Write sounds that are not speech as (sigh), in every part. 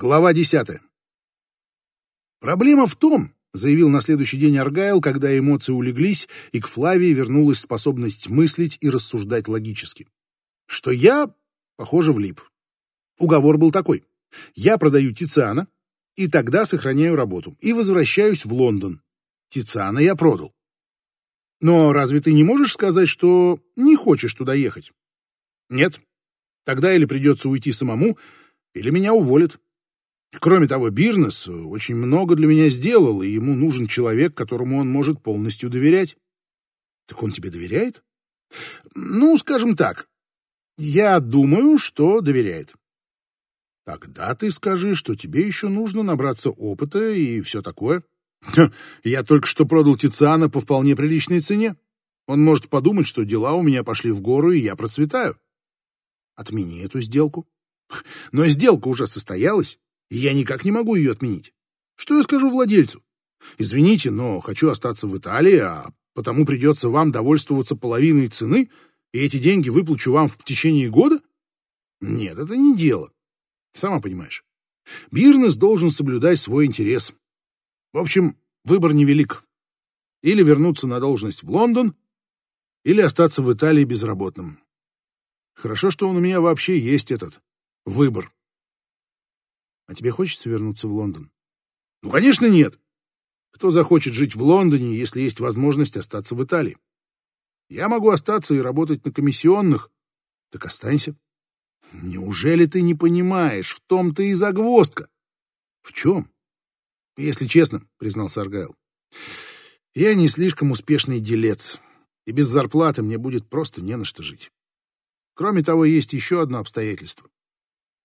Глава десятая. Проблема в том, заявил на следующий день Аргайл, когда эмоции улеглись, и к Флавии вернулась способность мыслить и рассуждать логически, что я, похоже, влип. Уговор был такой. Я продаю Тициана, и тогда сохраняю работу, и возвращаюсь в Лондон. Тициана я продал. Но разве ты не можешь сказать, что не хочешь туда ехать? Нет. Тогда или придется уйти самому, или меня уволят. Кроме того, Бирнес очень много для меня сделал, и ему нужен человек, которому он может полностью доверять. Так он тебе доверяет? Ну, скажем так, я думаю, что доверяет. Тогда ты скажи, что тебе еще нужно набраться опыта и все такое. Я только что продал Тициана по вполне приличной цене. Он может подумать, что дела у меня пошли в гору, и я процветаю. Отмени эту сделку. Но сделка уже состоялась и я никак не могу ее отменить. Что я скажу владельцу? Извините, но хочу остаться в Италии, а потому придется вам довольствоваться половиной цены, и эти деньги выплачу вам в течение года? Нет, это не дело. Сама понимаешь. Бирнес должен соблюдать свой интерес. В общем, выбор невелик. Или вернуться на должность в Лондон, или остаться в Италии безработным. Хорошо, что он у меня вообще есть этот выбор. А тебе хочется вернуться в Лондон? Ну, конечно, нет. Кто захочет жить в Лондоне, если есть возможность остаться в Италии? Я могу остаться и работать на комиссионных. Так останься. Неужели ты не понимаешь? В том-то и загвоздка. В чем? Если честно, признался Аргайл, я не слишком успешный делец, и без зарплаты мне будет просто не на что жить. Кроме того, есть еще одно обстоятельство.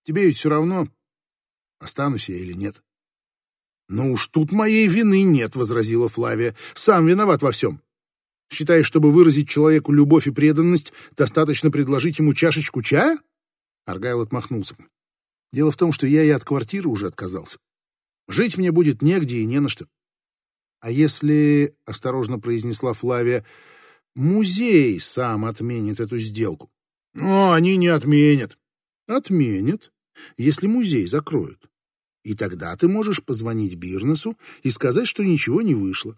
Тебе ведь все равно останусь я или нет. «Ну уж тут моей вины нет», — возразила Флавия. «Сам виноват во всем. Считаешь, чтобы выразить человеку любовь и преданность, достаточно предложить ему чашечку чая?» Аргайл отмахнулся. «Дело в том, что я и от квартиры уже отказался. Жить мне будет негде и не на что. А если, — осторожно произнесла Флавия, — музей сам отменит эту сделку? Ну, они не отменят. Отменят, если музей закроют. И тогда ты можешь позвонить Бирнесу и сказать, что ничего не вышло.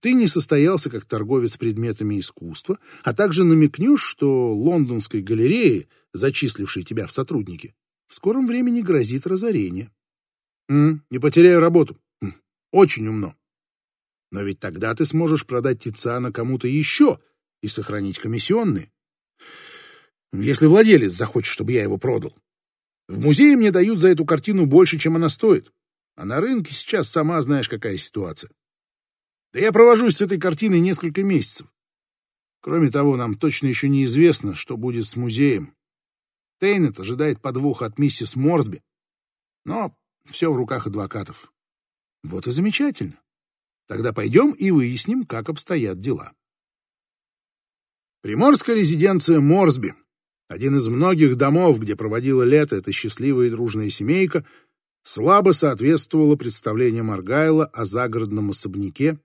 Ты не состоялся как торговец предметами искусства, а также намекнешь, что лондонской галерее, зачислившей тебя в сотрудники, в скором времени грозит разорение. М, не потеряю работу. М, очень умно. Но ведь тогда ты сможешь продать Тициана кому-то еще и сохранить комиссионные. Если владелец захочет, чтобы я его продал. В музее мне дают за эту картину больше, чем она стоит. А на рынке сейчас сама знаешь, какая ситуация. Да я провожусь с этой картиной несколько месяцев. Кроме того, нам точно еще неизвестно, что будет с музеем. Тейнет ожидает подвоха от миссис Морсби. Но все в руках адвокатов. Вот и замечательно. Тогда пойдем и выясним, как обстоят дела. Приморская резиденция Морсби один из многих домов, где проводила лето эта счастливая и дружная семейка, слабо соответствовала представлениям Аргайла о загородном особняке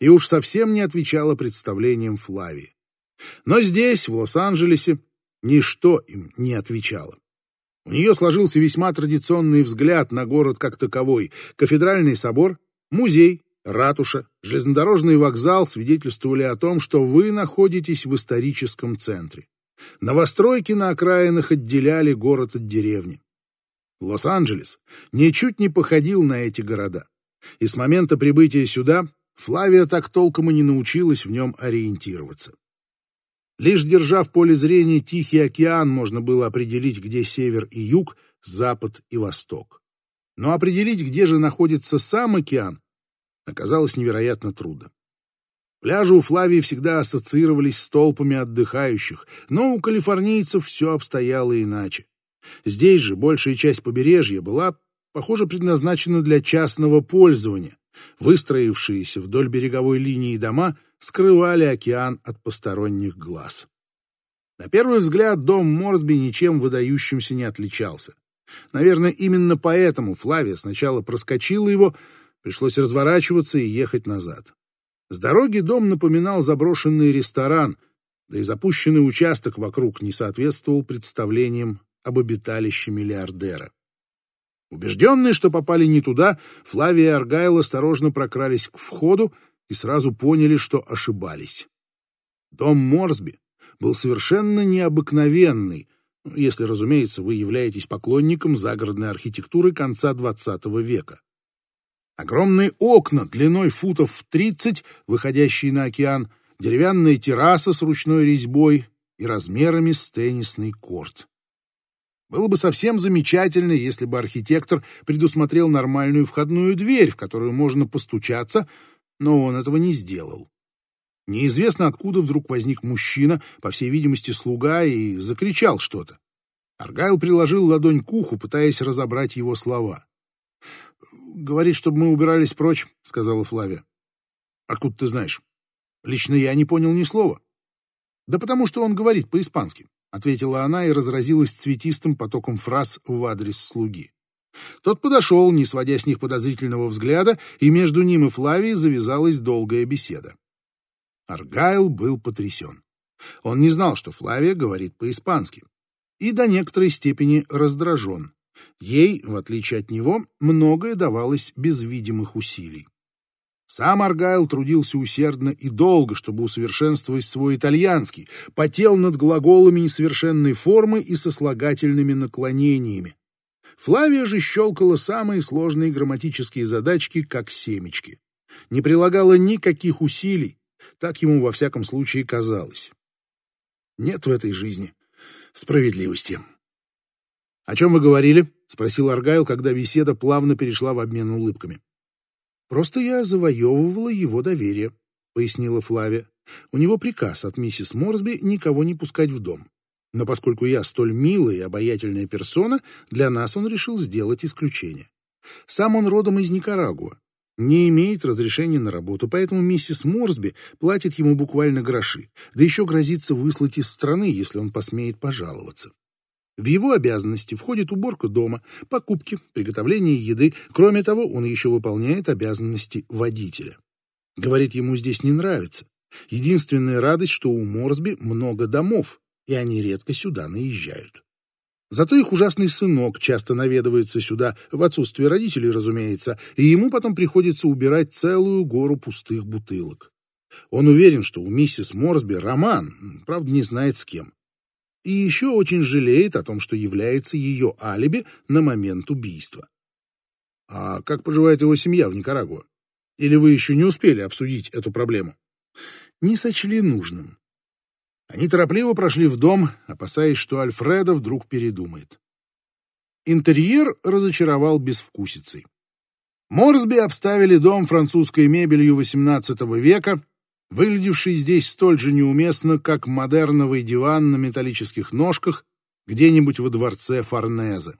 и уж совсем не отвечала представлениям Флавии. Но здесь, в Лос-Анджелесе, ничто им не отвечало. У нее сложился весьма традиционный взгляд на город как таковой. Кафедральный собор, музей, ратуша, железнодорожный вокзал свидетельствовали о том, что вы находитесь в историческом центре. Новостройки на окраинах отделяли город от деревни. Лос-Анджелес ничуть не походил на эти города. И с момента прибытия сюда Флавия так толком и не научилась в нем ориентироваться. Лишь держа в поле зрения Тихий океан, можно было определить, где север и юг, запад и восток. Но определить, где же находится сам океан, оказалось невероятно трудно. Пляжи у Флавии всегда ассоциировались с толпами отдыхающих, но у калифорнийцев все обстояло иначе. Здесь же большая часть побережья была, похоже, предназначена для частного пользования. Выстроившиеся вдоль береговой линии дома скрывали океан от посторонних глаз. На первый взгляд дом Морсби ничем выдающимся не отличался. Наверное, именно поэтому Флавия сначала проскочила его, пришлось разворачиваться и ехать назад. С дороги дом напоминал заброшенный ресторан, да и запущенный участок вокруг не соответствовал представлениям об обиталище миллиардера. Убежденные, что попали не туда, Флавия и Аргайл осторожно прокрались к входу и сразу поняли, что ошибались. Дом Морсби был совершенно необыкновенный, если, разумеется, вы являетесь поклонником загородной архитектуры конца XX века. Огромные окна длиной футов в 30, выходящие на океан, деревянная терраса с ручной резьбой и размерами с теннисный корт. Было бы совсем замечательно, если бы архитектор предусмотрел нормальную входную дверь, в которую можно постучаться, но он этого не сделал. Неизвестно, откуда вдруг возник мужчина, по всей видимости, слуга, и закричал что-то. Аргайл приложил ладонь к уху, пытаясь разобрать его слова. «Говорит, чтобы мы убирались прочь», — сказала Флавия. «Откуда ты знаешь?» «Лично я не понял ни слова». «Да потому что он говорит по-испански», — ответила она и разразилась цветистым потоком фраз в адрес слуги. Тот подошел, не сводя с них подозрительного взгляда, и между ним и Флавией завязалась долгая беседа. Аргайл был потрясен. Он не знал, что Флавия говорит по-испански, и до некоторой степени раздражен. Ей, в отличие от него, многое давалось без видимых усилий. Сам Аргайл трудился усердно и долго, чтобы усовершенствовать свой итальянский, потел над глаголами несовершенной формы и сослагательными наклонениями. Флавия же щелкала самые сложные грамматические задачки, как семечки. Не прилагала никаких усилий, так ему во всяком случае казалось. Нет в этой жизни справедливости. «О чем вы говорили?» — спросил Аргайл, когда беседа плавно перешла в обмен улыбками. «Просто я завоевывала его доверие», — пояснила Флавия. «У него приказ от миссис Морсби никого не пускать в дом. Но поскольку я столь милая и обаятельная персона, для нас он решил сделать исключение. Сам он родом из Никарагуа, не имеет разрешения на работу, поэтому миссис Морсби платит ему буквально гроши, да еще грозится выслать из страны, если он посмеет пожаловаться. В его обязанности входит уборка дома, покупки, приготовление еды. Кроме того, он еще выполняет обязанности водителя. Говорит, ему здесь не нравится. Единственная радость, что у Морсби много домов, и они редко сюда наезжают. Зато их ужасный сынок часто наведывается сюда, в отсутствие родителей, разумеется, и ему потом приходится убирать целую гору пустых бутылок. Он уверен, что у миссис Морсби роман, правда, не знает с кем. И еще очень жалеет о том, что является ее алиби на момент убийства. А как поживает его семья в Никарагуа? Или вы еще не успели обсудить эту проблему? Не сочли нужным. Они торопливо прошли в дом, опасаясь, что Альфреда вдруг передумает. Интерьер разочаровал безвкусицей. Морсби обставили дом французской мебелью XVIII века, выглядевший здесь столь же неуместно, как модерновый диван на металлических ножках где-нибудь во дворце Форнезе.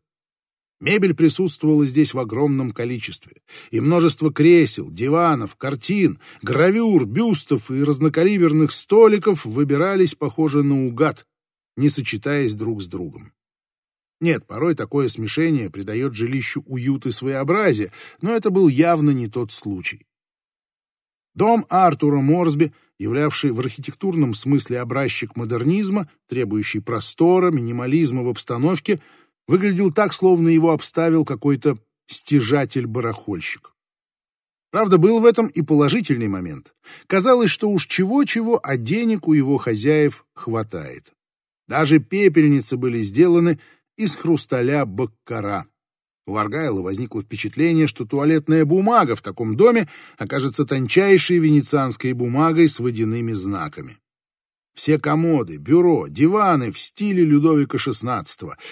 Мебель присутствовала здесь в огромном количестве, и множество кресел, диванов, картин, гравюр, бюстов и разнокалиберных столиков выбирались, похоже, наугад, не сочетаясь друг с другом. Нет, порой такое смешение придает жилищу уют и своеобразие, но это был явно не тот случай. Дом Артура Морсби, являвший в архитектурном смысле образчик модернизма, требующий простора, минимализма в обстановке — выглядел так, словно его обставил какой-то стяжатель-барахольщик. Правда, был в этом и положительный момент. Казалось, что уж чего-чего, а денег у его хозяев хватает. Даже пепельницы были сделаны из хрусталя баккара. У Аргайла возникло впечатление, что туалетная бумага в таком доме окажется тончайшей венецианской бумагой с водяными знаками. Все комоды, бюро, диваны в стиле Людовика XVI,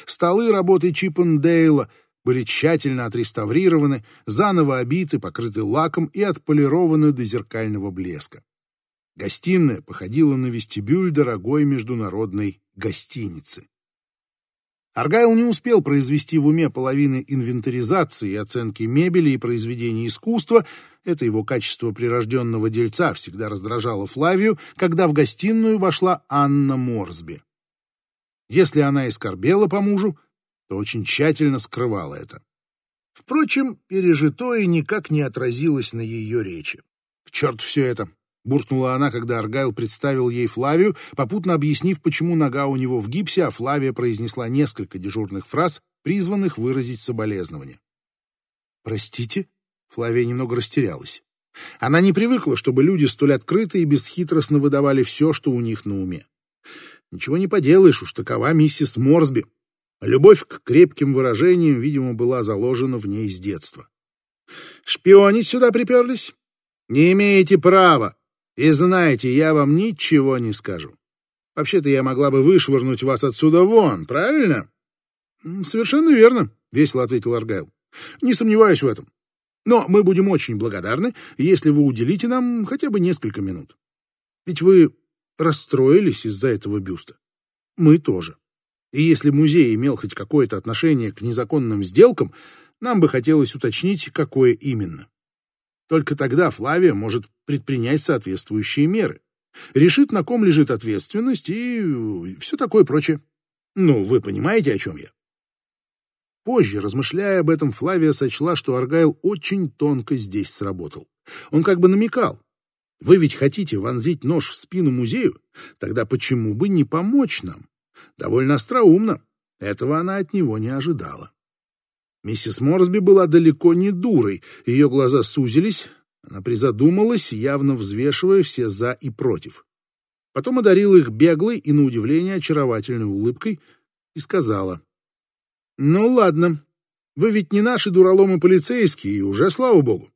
столы работы Чиппендейла были тщательно отреставрированы, заново обиты, покрыты лаком и отполированы до зеркального блеска. Гостиная походила на вестибюль дорогой международной гостиницы. Аргайл не успел произвести в уме половины инвентаризации и оценки мебели и произведений искусства. Это его качество прирожденного дельца всегда раздражало Флавию, когда в гостиную вошла Анна Морсби. Если она и скорбела по мужу, то очень тщательно скрывала это. Впрочем, пережитое никак не отразилось на ее речи. К черту все это! Буркнула она, когда Аргайл представил ей Флавию, попутно объяснив, почему нога у него в гипсе, а Флавия произнесла несколько дежурных фраз, призванных выразить соболезнование. Простите? Флавия немного растерялась. Она не привыкла, чтобы люди столь открыто и бесхитростно выдавали все, что у них на уме. Ничего не поделаешь, уж такова миссис Морсби. Любовь к крепким выражениям, видимо, была заложена в ней с детства. «Шпионить сюда приперлись? Не имеете права. И знаете, я вам ничего не скажу. Вообще-то я могла бы вышвырнуть вас отсюда вон, правильно?» «Совершенно верно», — весело ответил Аргайл. «Не сомневаюсь в этом. Но мы будем очень благодарны, если вы уделите нам хотя бы несколько минут. Ведь вы расстроились из-за этого бюста. Мы тоже. И если музей имел хоть какое-то отношение к незаконным сделкам, нам бы хотелось уточнить, какое именно. Только тогда Флавия может предпринять соответствующие меры. Решит, на ком лежит ответственность и все такое прочее. Ну, вы понимаете, о чем я. Позже, размышляя об этом, Флавия сочла, что Аргайл очень тонко здесь сработал. Он как бы намекал. Вы ведь хотите вонзить нож в спину музею? Тогда почему бы не помочь нам? Довольно остроумно. Этого она от него не ожидала. Миссис Морсби была далеко не дурой. Ее глаза сузились. Она призадумалась, явно взвешивая все «за» и «против». Потом одарила их беглой и, на удивление, очаровательной улыбкой и сказала — ну ладно, вы ведь не наши дураломы полицейские, и уже слава богу.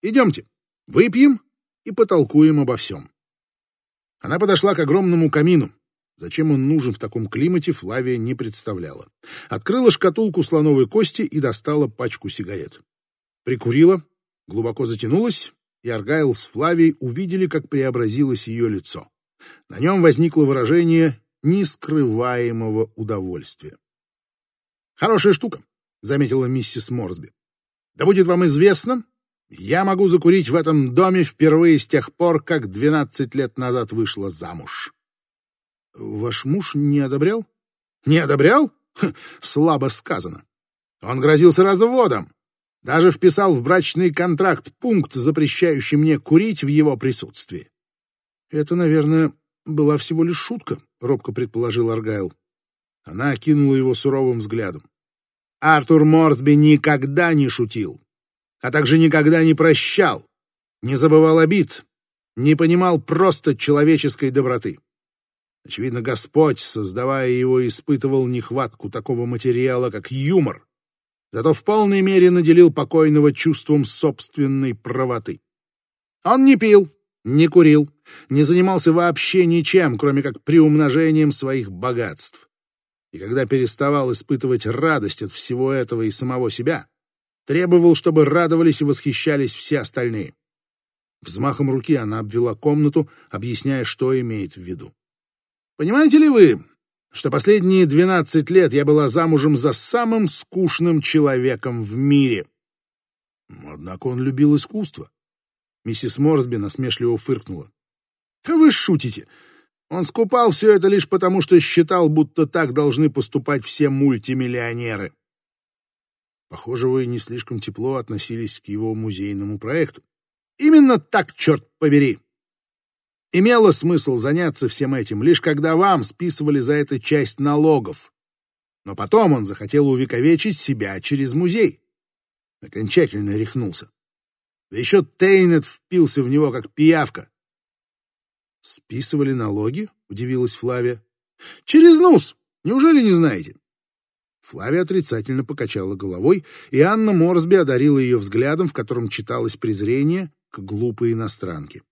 Идемте, выпьем и потолкуем обо всем. Она подошла к огромному камину. Зачем он нужен в таком климате, Флавия не представляла. Открыла шкатулку слоновой кости и достала пачку сигарет. Прикурила, глубоко затянулась, и Аргайл с Флавией увидели, как преобразилось ее лицо. На нем возникло выражение нескрываемого удовольствия. Хорошая штука, заметила миссис Морсби. Да будет вам известно, я могу закурить в этом доме впервые с тех пор, как двенадцать лет назад вышла замуж. Ваш муж не одобрял? Не одобрял? Ха, слабо сказано. Он грозился разводом. Даже вписал в брачный контракт пункт, запрещающий мне курить в его присутствии. Это, наверное, была всего лишь шутка, робко предположил Аргайл. Она окинула его суровым взглядом. Артур Морсби никогда не шутил, а также никогда не прощал, не забывал обид, не понимал просто человеческой доброты. Очевидно, Господь, создавая его, испытывал нехватку такого материала, как юмор, зато в полной мере наделил покойного чувством собственной правоты. Он не пил, не курил, не занимался вообще ничем, кроме как приумножением своих богатств и когда переставал испытывать радость от всего этого и самого себя, требовал, чтобы радовались и восхищались все остальные. Взмахом руки она обвела комнату, объясняя, что имеет в виду. «Понимаете ли вы, что последние двенадцать лет я была замужем за самым скучным человеком в мире?» Однако он любил искусство. Миссис Морсби насмешливо фыркнула. «Вы шутите. Он скупал все это лишь потому, что считал, будто так должны поступать все мультимиллионеры. Похоже, вы не слишком тепло относились к его музейному проекту. Именно так, черт побери. Имело смысл заняться всем этим, лишь когда вам списывали за это часть налогов. Но потом он захотел увековечить себя через музей. Окончательно рехнулся. Да еще Тейнет впился в него, как пиявка. «Списывали налоги?» — удивилась Флавия. «Через нос! Неужели не знаете?» Флавия отрицательно покачала головой, и Анна Морсби одарила ее взглядом, в котором читалось презрение к глупой иностранке.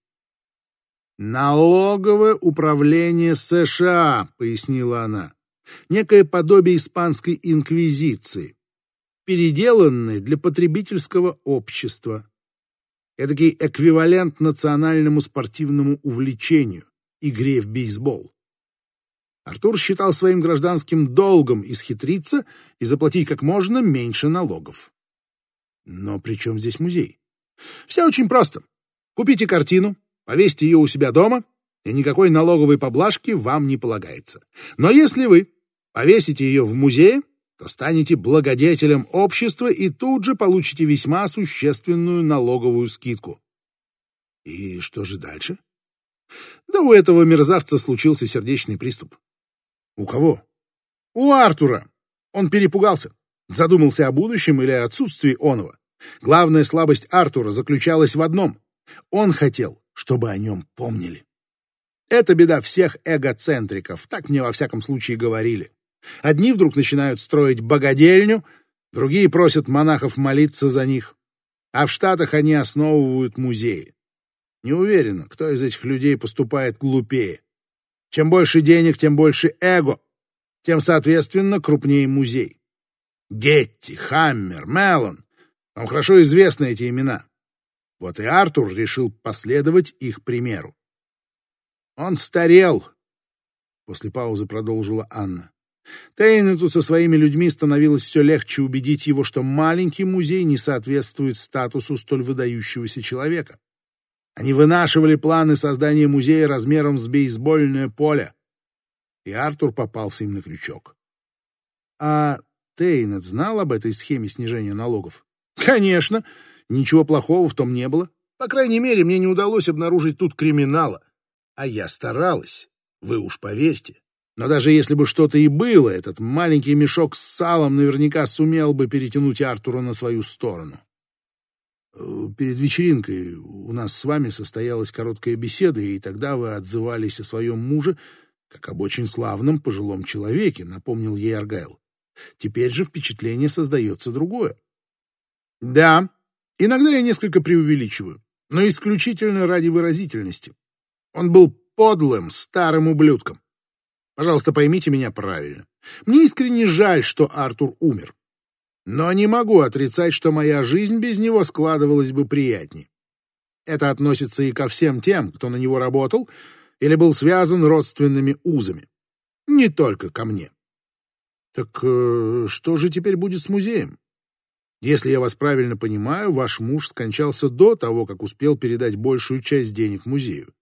«Налоговое управление США», — пояснила она, — «некое подобие испанской инквизиции, переделанное для потребительского общества эдакий эквивалент национальному спортивному увлечению — игре в бейсбол. Артур считал своим гражданским долгом исхитриться и заплатить как можно меньше налогов. Но при чем здесь музей? Все очень просто. Купите картину, повесьте ее у себя дома, и никакой налоговой поблажки вам не полагается. Но если вы повесите ее в музее, то станете благодетелем общества и тут же получите весьма существенную налоговую скидку. И что же дальше? Да у этого мерзавца случился сердечный приступ. У кого? У Артура. Он перепугался, задумался о будущем или отсутствии оного. Главная слабость Артура заключалась в одном. Он хотел, чтобы о нем помнили. Это беда всех эгоцентриков, так мне во всяком случае говорили. Одни вдруг начинают строить богадельню, другие просят монахов молиться за них, а в Штатах они основывают музеи. Не уверена, кто из этих людей поступает глупее. Чем больше денег, тем больше эго, тем, соответственно, крупнее музей. Гетти, Хаммер, Меллон. Вам хорошо известны эти имена. Вот и Артур решил последовать их примеру. Он старел, после паузы продолжила Анна. Тейнету со своими людьми становилось все легче убедить его, что маленький музей не соответствует статусу столь выдающегося человека. Они вынашивали планы создания музея размером с бейсбольное поле. И Артур попался им на крючок. А Тейнет знал об этой схеме снижения налогов? Конечно. Ничего плохого в том не было. По крайней мере, мне не удалось обнаружить тут криминала. А я старалась, вы уж поверьте. Но даже если бы что-то и было, этот маленький мешок с салом наверняка сумел бы перетянуть Артура на свою сторону. Э, перед вечеринкой у нас с вами состоялась короткая беседа, и тогда вы отзывались о своем муже как об очень славном пожилом человеке, напомнил ей Аргайл. Теперь же впечатление создается другое. Да, иногда я несколько преувеличиваю, но исключительно ради выразительности. Он был подлым, старым ублюдком. Пожалуйста, поймите меня правильно. Мне искренне жаль, что Артур умер. Но не могу отрицать, что моя жизнь без него складывалась бы приятнее. Это относится и ко всем тем, кто на него работал или был связан родственными узами. Не только ко мне. Так э, что же теперь будет с музеем? Если я вас правильно понимаю, ваш муж скончался до того, как успел передать большую часть денег музею.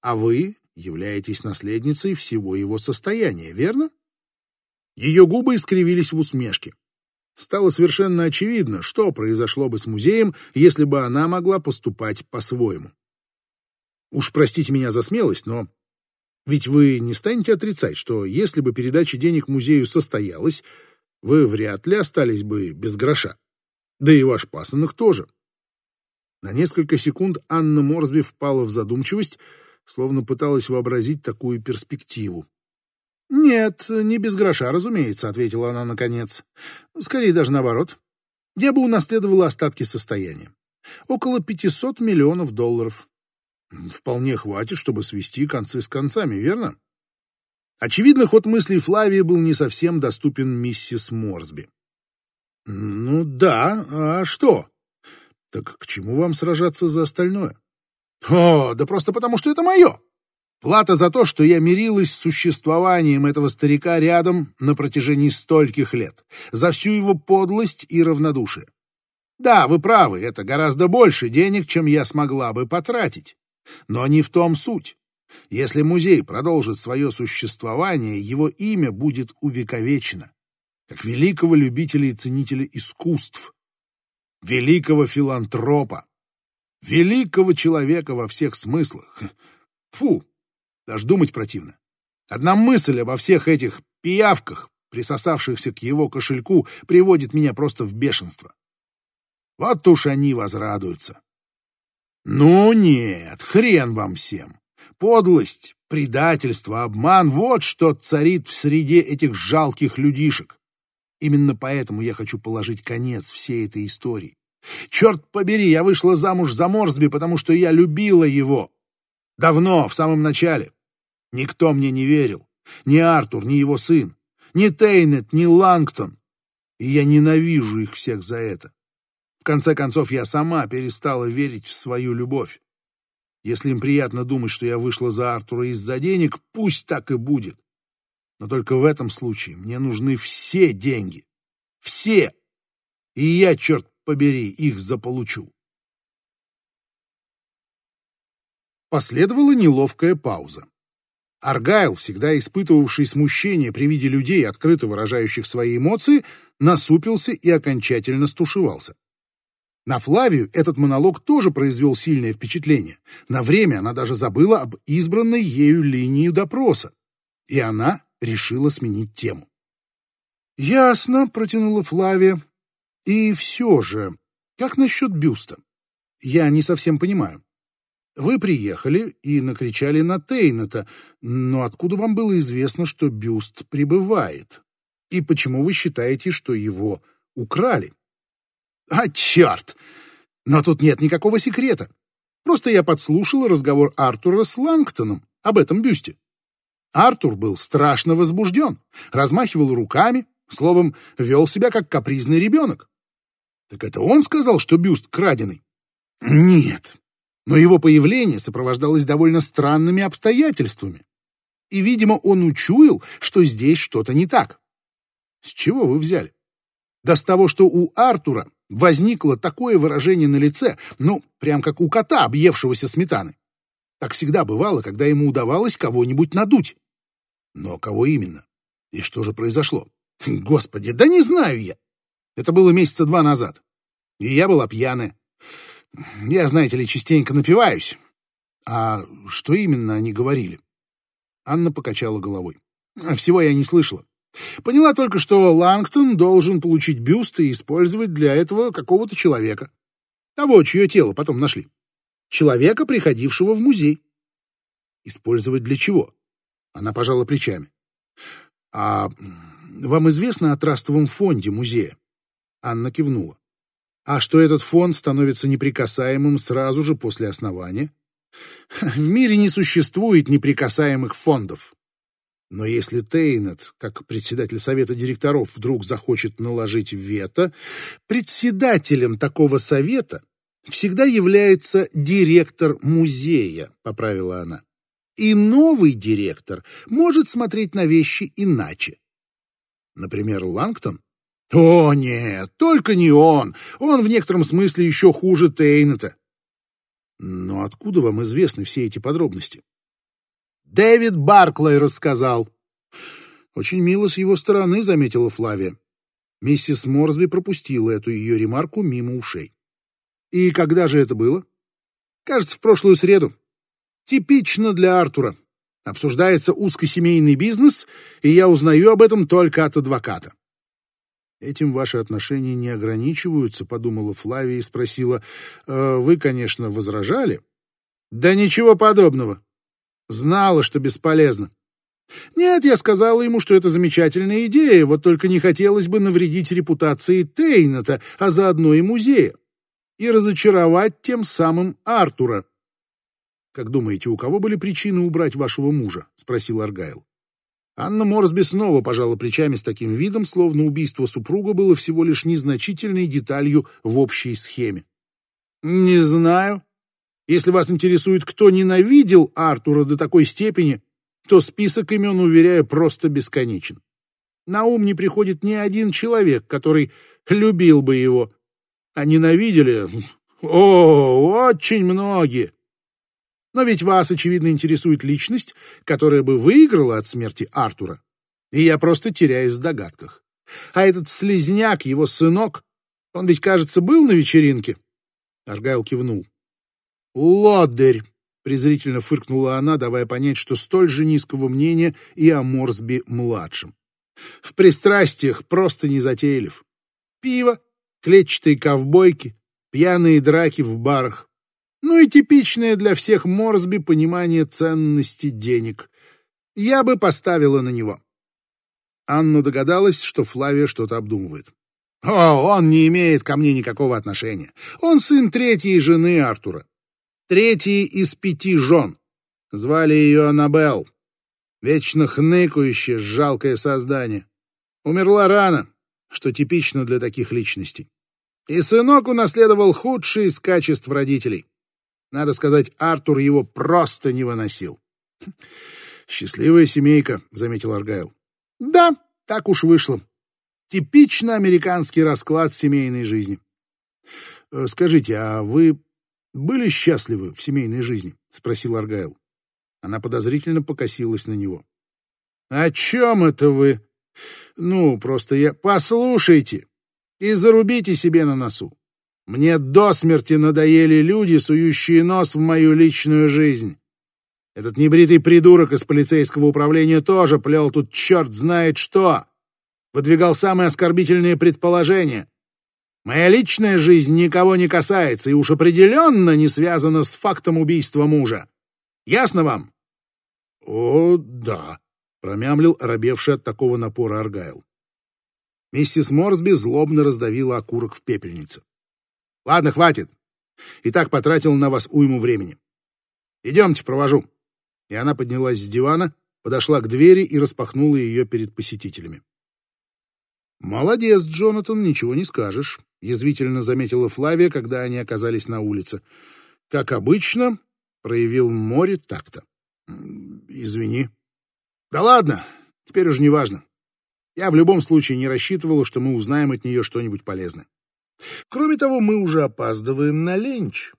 А вы являетесь наследницей всего его состояния, верно? Ее губы искривились в усмешке. Стало совершенно очевидно, что произошло бы с музеем, если бы она могла поступать по-своему. Уж простите меня за смелость, но ведь вы не станете отрицать, что если бы передача денег музею состоялась, вы вряд ли остались бы без гроша. Да и ваш пасынок тоже. На несколько секунд Анна Морсби впала в задумчивость, словно пыталась вообразить такую перспективу. «Нет, не без гроша, разумеется», — ответила она наконец. «Скорее даже наоборот. Я бы унаследовала остатки состояния. Около 500 миллионов долларов. Вполне хватит, чтобы свести концы с концами, верно?» Очевидно, ход мыслей Флавии был не совсем доступен миссис Морсби. «Ну да, а что? Так к чему вам сражаться за остальное?» «О, да просто потому, что это мое!» Плата за то, что я мирилась с существованием этого старика рядом на протяжении стольких лет, за всю его подлость и равнодушие. Да, вы правы, это гораздо больше денег, чем я смогла бы потратить. Но не в том суть. Если музей продолжит свое существование, его имя будет увековечено, как великого любителя и ценителя искусств, великого филантропа, великого человека во всех смыслах. (laughs) Фу, даже думать противно. Одна мысль обо всех этих пиявках, присосавшихся к его кошельку, приводит меня просто в бешенство. Вот уж они возрадуются. Ну нет, хрен вам всем. Подлость, предательство, обман — вот что царит в среде этих жалких людишек. Именно поэтому я хочу положить конец всей этой истории. Черт побери, я вышла замуж за Морсби, потому что я любила его. Давно, в самом начале. Никто мне не верил. Ни Артур, ни его сын, ни Тейнет, ни Лангтон. И я ненавижу их всех за это. В конце концов, я сама перестала верить в свою любовь. Если им приятно думать, что я вышла за Артура из-за денег, пусть так и будет. Но только в этом случае мне нужны все деньги. Все! И я, черт побери, их заполучу. Последовала неловкая пауза. Аргайл, всегда испытывавший смущение при виде людей, открыто выражающих свои эмоции, насупился и окончательно стушевался. На Флавию этот монолог тоже произвел сильное впечатление. На время она даже забыла об избранной ею линии допроса. И она решила сменить тему. «Ясно», — протянула Флавия. «И все же, Как насчет бюста? Я не совсем понимаю. Вы приехали и накричали на Тейната, но откуда вам было известно, что бюст прибывает? И почему вы считаете, что его украли? А, черт! Но тут нет никакого секрета. Просто я подслушал разговор Артура с Лангтоном об этом бюсте. Артур был страшно возбужден, размахивал руками, словом, вел себя как капризный ребенок. Так это он сказал, что бюст краденый? Нет, но его появление сопровождалось довольно странными обстоятельствами. И, видимо, он учуял, что здесь что-то не так. С чего вы взяли? Да с того, что у Артура возникло такое выражение на лице, ну, прям как у кота, объевшегося сметаны. Так всегда бывало, когда ему удавалось кого-нибудь надуть. Но кого именно? И что же произошло? (laughs) Господи, да не знаю я. Это было месяца два назад. И я была пьяная. Я, знаете ли, частенько напиваюсь. А что именно они говорили? Анна покачала головой. Всего я не слышала. Поняла только, что Лангтон должен получить бюст и использовать для этого какого-то человека. Того, чье тело потом нашли. Человека, приходившего в музей. Использовать для чего? Она пожала плечами. А вам известно о трастовом фонде музея? Анна кивнула. А что этот фонд становится неприкасаемым сразу же после основания? (laughs) В мире не существует неприкасаемых фондов. Но если Тейнет, как председатель совета директоров, вдруг захочет наложить вето, председателем такого совета всегда является директор музея, поправила она. И новый директор может смотреть на вещи иначе. Например, Лангтон? О, нет, только не он. Он в некотором смысле еще хуже Тейнета. Но откуда вам известны все эти подробности? Дэвид Барклey рассказал. Очень мило с его стороны, заметила Флавия. Миссис Морсби пропустила эту ее ремарку мимо ушей. И когда же это было? Кажется, в прошлую среду. Типично для Артура. Обсуждается узкосемейный бизнес, и я узнаю об этом только от адвоката. «Этим ваши отношения не ограничиваются», — подумала Флавия и спросила. «Э, «Вы, конечно, возражали?» «Да ничего подобного. Знала, что бесполезно. Нет, я сказала ему, что это замечательная идея, вот только не хотелось бы навредить репутации Тейната, а заодно и музея, и разочаровать тем самым Артура. «Как думаете, у кого были причины убрать вашего мужа?» — спросил Аргайл. Анна Морсби снова пожала плечами с таким видом, словно убийство супруга было всего лишь незначительной деталью в общей схеме. «Не знаю. Если вас интересует, кто ненавидел Артура до такой степени, то список имен, уверяю, просто бесконечен. На ум не приходит ни один человек, который любил бы его. А ненавидели... О, очень многие. Но ведь вас, очевидно, интересует личность, которая бы выиграла от смерти Артура. И я просто теряюсь в догадках. А этот слезняк, его сынок, он ведь, кажется, был на вечеринке. Аргайл кивнул. «Лодырь!» — презрительно фыркнула она, давая понять, что столь же низкого мнения и о Морсби-младшем. В пристрастиях просто не затейлив. Пиво, клетчатые ковбойки, пьяные драки в барах. Ну и типичное для всех Морсби понимание ценности денег. Я бы поставила на него. Анна догадалась, что Флавия что-то обдумывает. «О, он не имеет ко мне никакого отношения. Он сын третьей жены Артура. Третий из пяти жен. Звали ее Аннабелл. Вечно хныкающее, жалкое создание. Умерла рано, что типично для таких личностей. И сынок унаследовал худшие из качеств родителей. Надо сказать, Артур его просто не выносил. «Счастливая семейка», — заметил Аргайл. «Да, так уж вышло. Типично американский расклад семейной жизни. Э, скажите, а вы были счастливы в семейной жизни?» — спросил Аргайл. Она подозрительно покосилась на него. «О чем это вы?» «Ну, просто я... Послушайте и зарубите себе на носу. Мне до смерти надоели люди, сующие нос в мою личную жизнь. Этот небритый придурок из полицейского управления тоже плел тут черт знает что. Выдвигал самые оскорбительные предположения. Моя личная жизнь никого не касается и уж определенно не связана с фактом убийства мужа. Ясно вам? — О, да, — промямлил оробевший от такого напора Аргайл. Миссис Морсби злобно раздавила окурок в пепельнице. — Ладно, хватит. И так потратил на вас уйму времени. Идемте, провожу. И она поднялась с дивана, подошла к двери и распахнула ее перед посетителями. «Молодец, Джонатан, ничего не скажешь», — язвительно заметила Флавия, когда они оказались на улице. «Как обычно, проявил море такта». «Извини». «Да ладно, теперь уже не важно. Я в любом случае не рассчитывала, что мы узнаем от нее что-нибудь полезное. Кроме того, мы уже опаздываем на ленч».